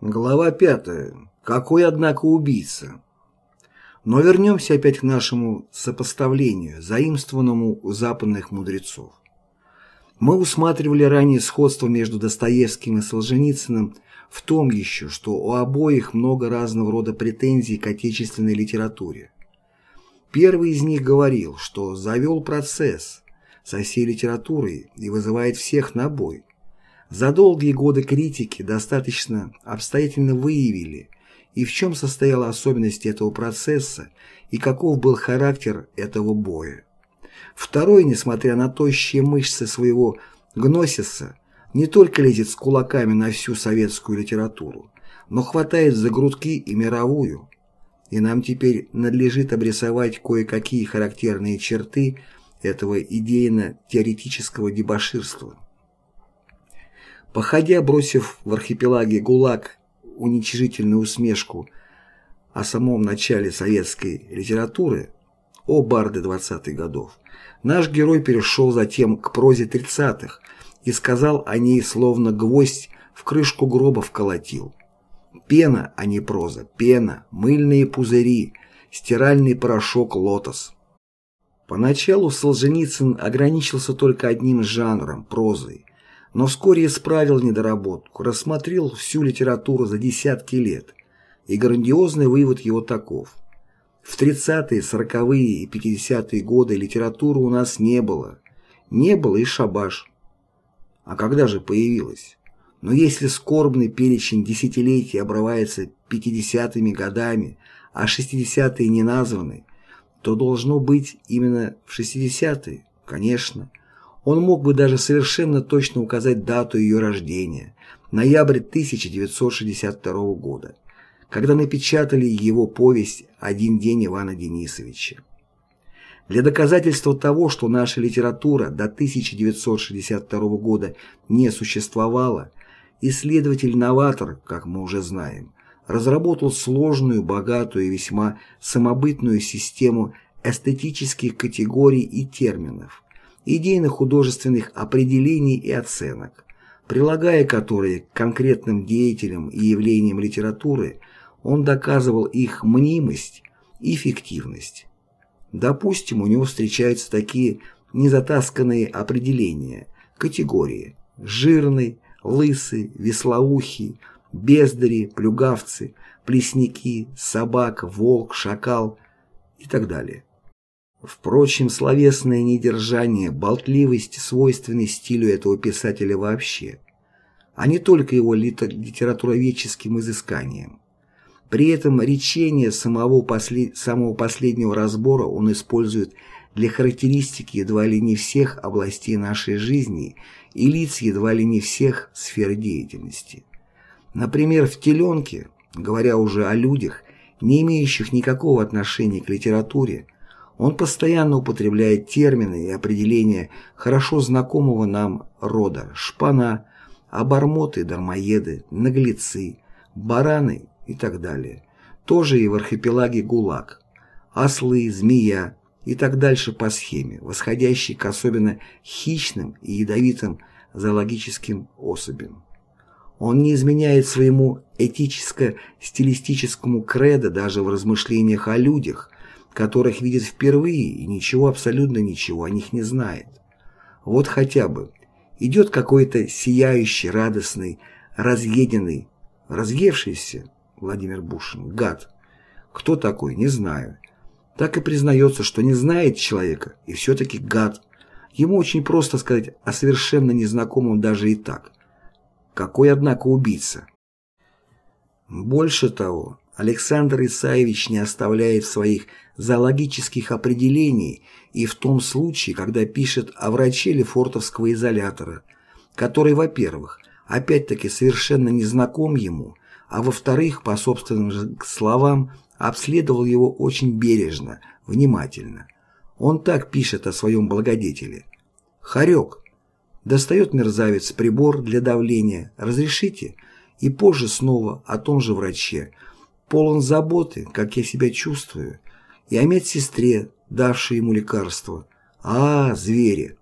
Глава пятая. Какой, однако, убийца? Но вернемся опять к нашему сопоставлению, заимствованному у западных мудрецов. Мы усматривали ранее сходство между Достоевским и Солженицыным в том еще, что у обоих много разного рода претензий к отечественной литературе. Первый из них говорил, что завел процесс со всей литературой и вызывает всех на бой. За долгие годы критики достаточно обстоятельно выявили, и в чем состояла особенность этого процесса, и каков был характер этого боя. Второй, несмотря на тощие мышцы своего гносиса, не только лезет с кулаками на всю советскую литературу, но хватает за грудки и мировую. И нам теперь надлежит обрисовать кое-какие характерные черты этого идейно-теоретического дебоширства. Походя, бросив в архипелаге ГУЛАГ уничижительную усмешку о самом начале советской литературы, о барды 20-х годов, наш герой перешел затем к прозе 30-х и сказал о ней словно гвоздь в крышку гроба вколотил. Пена, а не проза, пена, мыльные пузыри, стиральный порошок «Лотос». Поначалу Солженицын ограничился только одним жанром – прозой, но вскоре исправил недоработку, рассмотрел всю литературу за десятки лет, и грандиозный вывод его таков. В 30-е, 40-е и 50-е годы литературы у нас не было. Не было и шабаш. А когда же появилась? Но если скорбный перечень десятилетий обрывается 50-ми годами, а 60-е не названы, то должно быть именно в 60-е, конечно. Он мог бы даже совершенно точно указать дату ее рождения – ноябрь 1962 года, когда напечатали его повесть «Один день Ивана Денисовича». Для доказательства того, что наша литература до 1962 года не существовала, исследователь-новатор, как мы уже знаем, разработал сложную, богатую и весьма самобытную систему эстетических категорий и терминов – идейно-художественных определений и оценок, прилагая которые к конкретным деятелям и явлениям литературы, он доказывал их мнимость и фиктивность. Допустим, у него встречаются такие незатасканные определения, категории – жирный, лысый, веслоухий, бездари, плюгавцы, плесники, собака, волк, шакал и так далее. Впрочем, словесное недержание, болтливость свойственны стилю этого писателя вообще, а не только его литературоведческим изысканиям. При этом речение самого, послед... самого последнего разбора он использует для характеристики едва ли не всех областей нашей жизни и лиц едва ли не всех сфер деятельности. Например, в «Теленке», говоря уже о людях, не имеющих никакого отношения к литературе, он постоянно употребляет термины и определения хорошо знакомого нам рода шпана, обормоты, дармоеды, наглецы, бараны и так далее. Тоже и в архипелаге ГУЛАГ. Ослы, змея и так дальше по схеме, восходящей к особенно хищным и ядовитым зоологическим особям. Он не изменяет своему этическо-стилистическому кредо даже в размышлениях о людях – которых видит впервые и ничего, абсолютно ничего о них не знает. Вот хотя бы идет какой-то сияющий, радостный, разъеденный, разъевшийся Владимир Бушин, гад. Кто такой, не знаю. Так и признается, что не знает человека, и все-таки гад. Ему очень просто сказать о совершенно незнакомом даже и так. Какой, однако, убийца. Больше того, Александр Исаевич не оставляет своих зоологических определений и в том случае, когда пишет о враче Лефортовского изолятора, который, во-первых, опять-таки совершенно не знаком ему, а во-вторых, по собственным словам, обследовал его очень бережно, внимательно. Он так пишет о своем благодетеле. «Хорек. Достает мерзавец прибор для давления. Разрешите?» И позже снова о том же враче – полон заботы, как я себя чувствую, и о медсестре, давшей ему лекарство. А, звери!